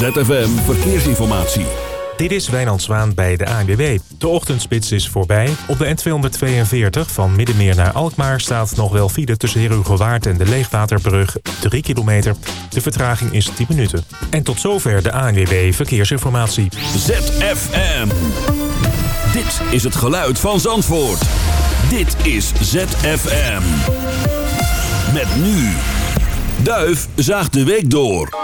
ZFM Verkeersinformatie. Dit is Wijnand Zwaan bij de ANWB. De ochtendspits is voorbij. Op de N242 van Middenmeer naar Alkmaar staat nog wel file tussen Herugewaard en de Leegwaterbrug 3 kilometer. De vertraging is 10 minuten. En tot zover de ANWB Verkeersinformatie. ZFM. Dit is het geluid van Zandvoort. Dit is ZFM. Met nu. Duif zaagt de week door.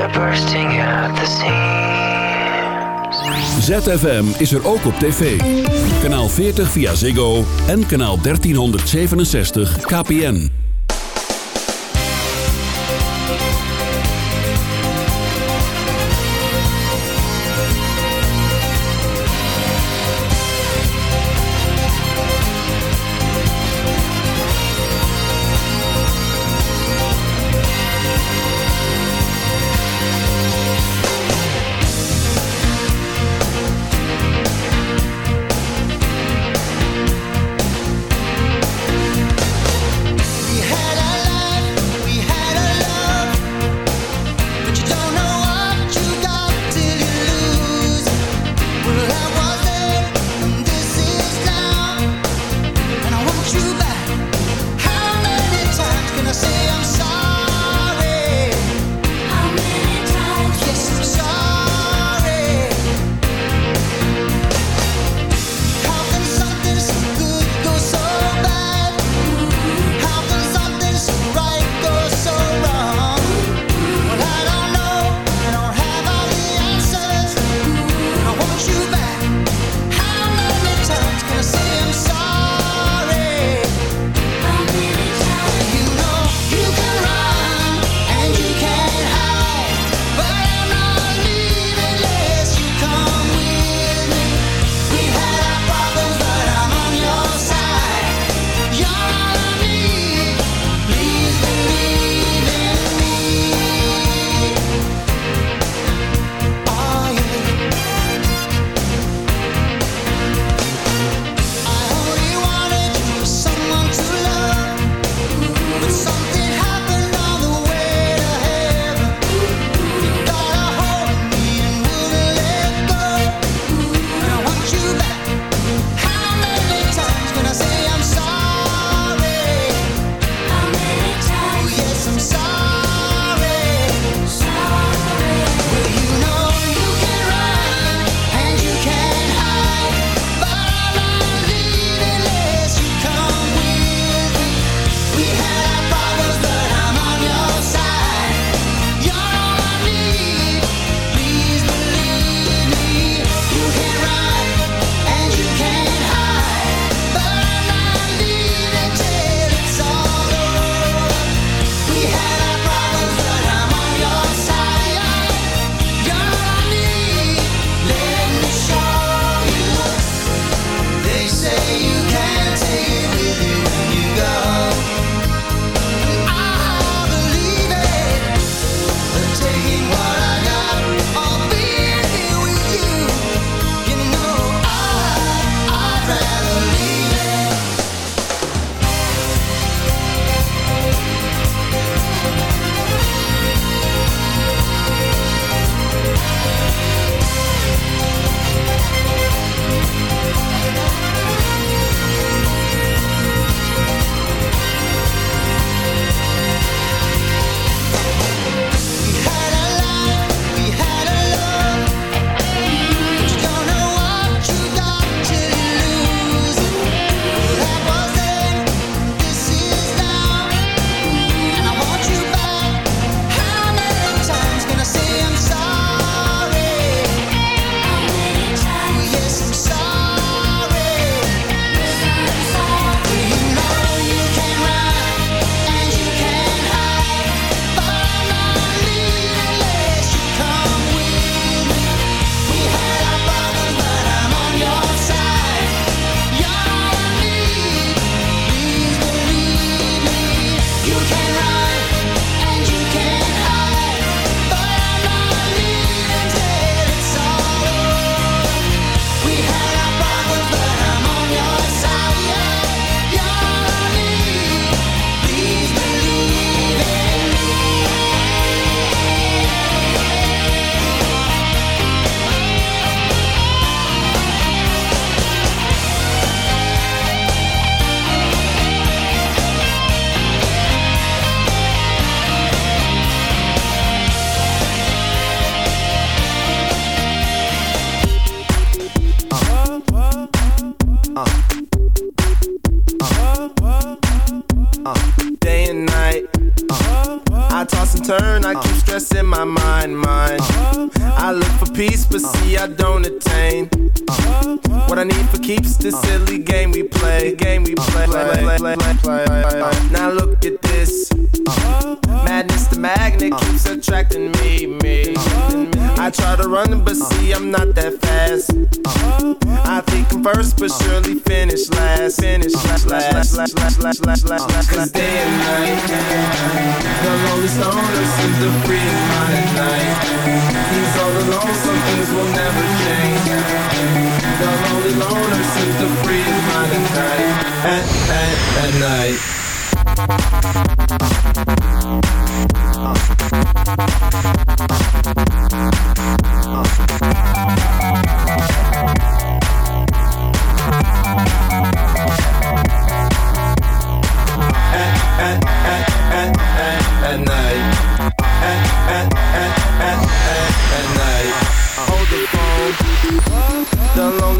are bursting at the seams. ZFM is er ook op tv. Kanaal 40 via Ziggo en kanaal 1367 KPN.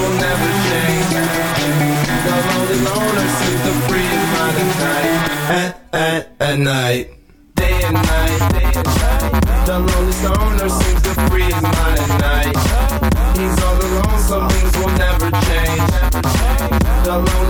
Will never change. The lonely loner seems to free mind at night. At, at, at night, day and night. Day and night. The lonely loner seems to free his mind at night. He's all alone, some things will never change. The lonely